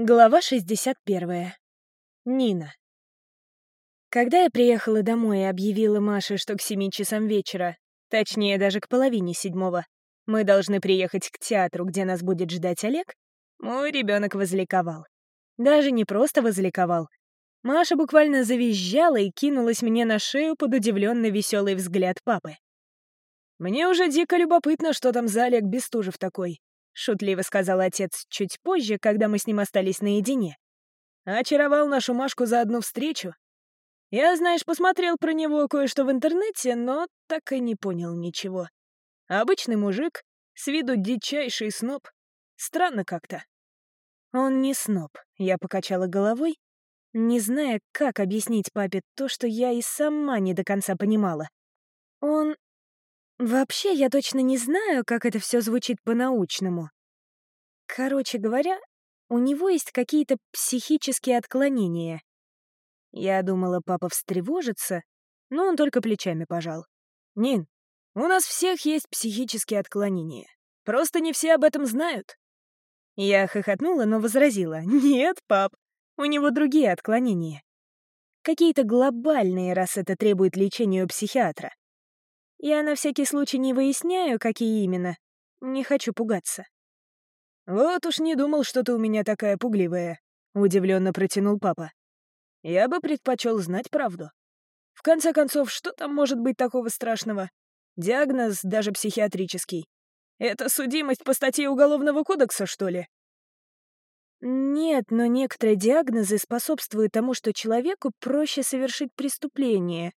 Глава 61. Нина. Когда я приехала домой и объявила Маше, что к семи часам вечера, точнее, даже к половине седьмого, мы должны приехать к театру, где нас будет ждать Олег, мой ребенок возликовал. Даже не просто возликовал. Маша буквально завизжала и кинулась мне на шею под удивленно веселый взгляд папы. «Мне уже дико любопытно, что там за Олег Бестужев такой», — шутливо сказал отец чуть позже, когда мы с ним остались наедине. «Очаровал нашу Машку за одну встречу. Я, знаешь, посмотрел про него кое-что в интернете, но так и не понял ничего. Обычный мужик, с виду дичайший сноб. Странно как-то». «Он не сноб», — я покачала головой, не зная, как объяснить папе то, что я и сама не до конца понимала. «Он Вообще, я точно не знаю, как это все звучит по-научному. Короче говоря, у него есть какие-то психические отклонения. Я думала, папа встревожится, но он только плечами пожал. «Нин, у нас всех есть психические отклонения. Просто не все об этом знают». Я хохотнула, но возразила. «Нет, пап, у него другие отклонения. Какие-то глобальные, раз это требует лечения у психиатра. Я на всякий случай не выясняю, какие именно. Не хочу пугаться. «Вот уж не думал, что ты у меня такая пугливая», — удивленно протянул папа. «Я бы предпочел знать правду. В конце концов, что там может быть такого страшного? Диагноз даже психиатрический. Это судимость по статье Уголовного кодекса, что ли?» Нет, но некоторые диагнозы способствуют тому, что человеку проще совершить преступление,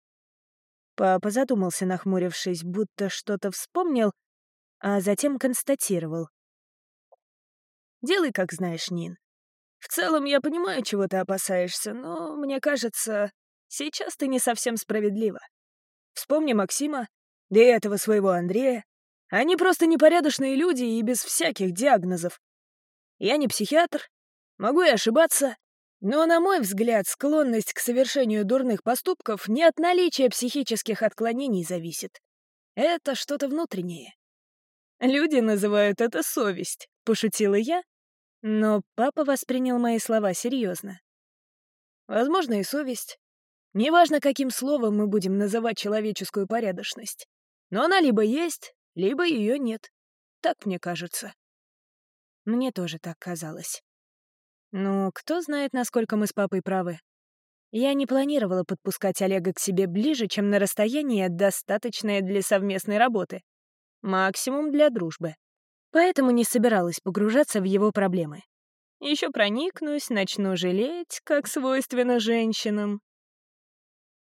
Папа задумался, нахмурившись, будто что-то вспомнил, а затем констатировал. «Делай, как знаешь, Нин. В целом, я понимаю, чего ты опасаешься, но, мне кажется, сейчас ты не совсем справедлива. Вспомни Максима, да и этого своего Андрея. Они просто непорядочные люди и без всяких диагнозов. Я не психиатр, могу и ошибаться, но, на мой взгляд, склонность к совершению дурных поступков не от наличия психических отклонений зависит. Это что-то внутреннее. «Люди называют это совесть», — пошутила я, но папа воспринял мои слова серьезно. Возможно, и совесть. Неважно, каким словом мы будем называть человеческую порядочность. Но она либо есть, либо ее нет. Так мне кажется. Мне тоже так казалось. Ну, кто знает, насколько мы с папой правы. Я не планировала подпускать Олега к себе ближе, чем на расстояние, достаточное для совместной работы. Максимум для дружбы. Поэтому не собиралась погружаться в его проблемы. Еще проникнусь, начну жалеть, как свойственно женщинам.